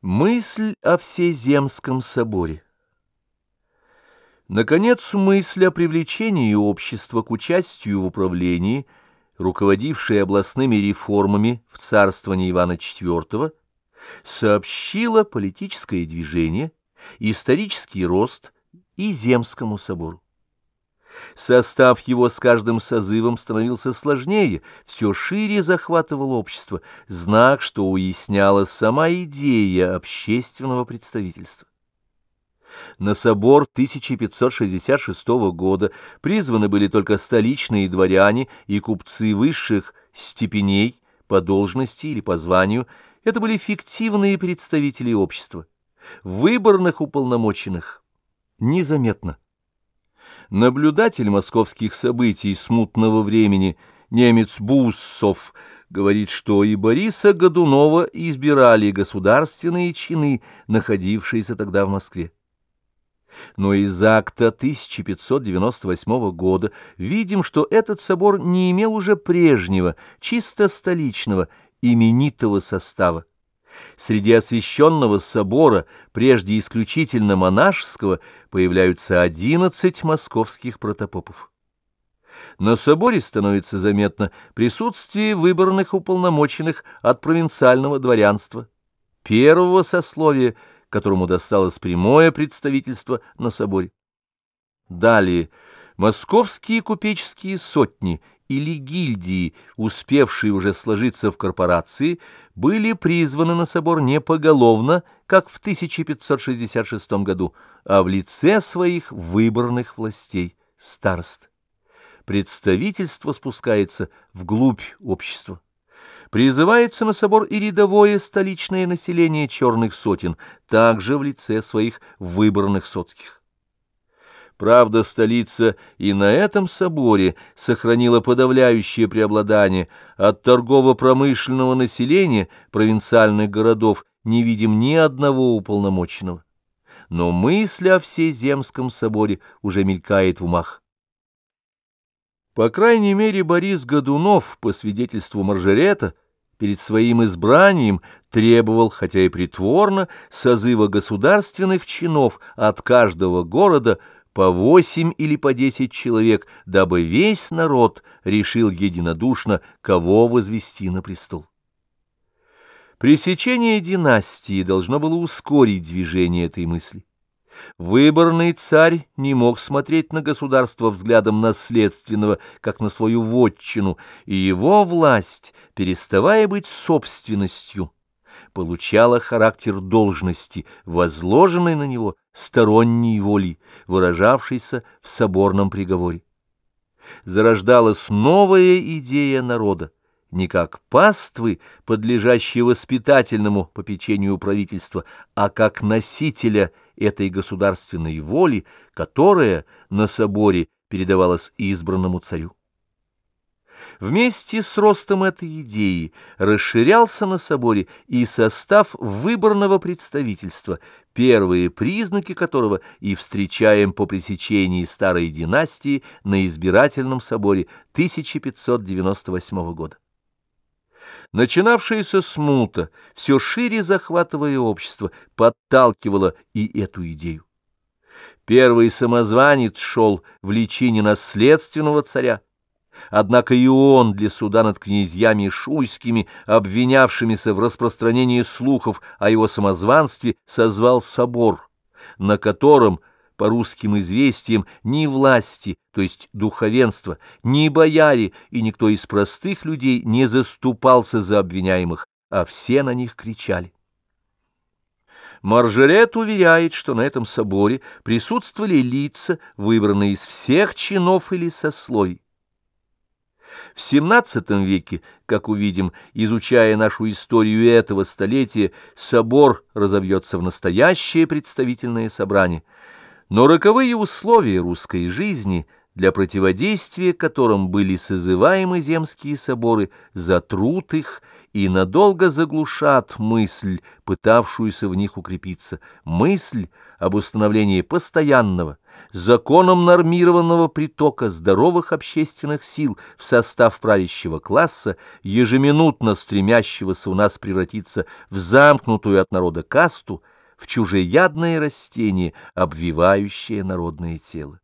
Мысль о Всеземском соборе Наконец, мысль о привлечении общества к участию в управлении, руководившей областными реформами в царствовании Ивана IV, сообщила политическое движение, исторический рост и Земскому собору. Состав его с каждым созывом становился сложнее, все шире захватывал общество, знак, что уясняла сама идея общественного представительства. На собор 1566 года призваны были только столичные дворяне и купцы высших степеней по должности или по званию, это были фиктивные представители общества. Выборных уполномоченных незаметно. Наблюдатель московских событий смутного времени, немец Буссов, говорит, что и Бориса Годунова избирали государственные чины, находившиеся тогда в Москве. Но из акта 1598 года видим, что этот собор не имел уже прежнего, чисто столичного, именитого состава. Среди освященного собора, прежде исключительно монашеского, появляются одиннадцать московских протопопов. На соборе становится заметно присутствие выборных уполномоченных от провинциального дворянства, первого сословия, которому досталось прямое представительство на соборе. Далее, московские купеческие сотни или гильдии, успевшие уже сложиться в корпорации, были призваны на собор не поголовно, как в 1566 году, а в лице своих выборных властей, старост. Представительство спускается вглубь общества. Призывается на собор и рядовое столичное население черных сотен, также в лице своих выборных соцких. Правда, столица и на этом соборе сохранила подавляющее преобладание. От торгово-промышленного населения провинциальных городов не видим ни одного уполномоченного. Но мысль о Всеземском соборе уже мелькает в умах. По крайней мере, Борис Годунов, по свидетельству Маржерета, перед своим избранием требовал, хотя и притворно, созыва государственных чинов от каждого города – по восемь или по десять человек, дабы весь народ решил единодушно, кого возвести на престол. Пресечение династии должно было ускорить движение этой мысли. Выборный царь не мог смотреть на государство взглядом наследственного, как на свою вотчину, и его власть, переставая быть собственностью, получала характер должности, возложенной на него сторонней волей, выражавшейся в соборном приговоре. Зарождалась новая идея народа, не как паствы, подлежащие воспитательному попечению правительства, а как носителя этой государственной воли, которая на соборе передавалась избранному царю. Вместе с ростом этой идеи расширялся на соборе и состав выборного представительства, первые признаки которого и встречаем по пресечении старой династии на избирательном соборе 1598 года. Начинавшаяся смута, все шире захватывая общество, подталкивала и эту идею. Первый самозванец шел в личине наследственного царя, Однако и он для суда над князьями шуйскими, обвинявшимися в распространении слухов о его самозванстве, созвал собор, на котором, по русским известиям, ни власти, то есть духовенство, ни бояре и никто из простых людей не заступался за обвиняемых, а все на них кричали. Маржерет уверяет, что на этом соборе присутствовали лица, выбранные из всех чинов или сословий. В XVII веке, как увидим, изучая нашу историю этого столетия, собор разовьется в настоящее представительное собрание. Но роковые условия русской жизни, для противодействия которым были созываемы земские соборы, затрут их, и надолго заглушат мысль, пытавшуюся в них укрепиться, мысль об установлении постоянного, законом нормированного притока здоровых общественных сил в состав правящего класса, ежеминутно стремящегося у нас превратиться в замкнутую от народа касту, в чужеядное растение, обвивающее народное тело.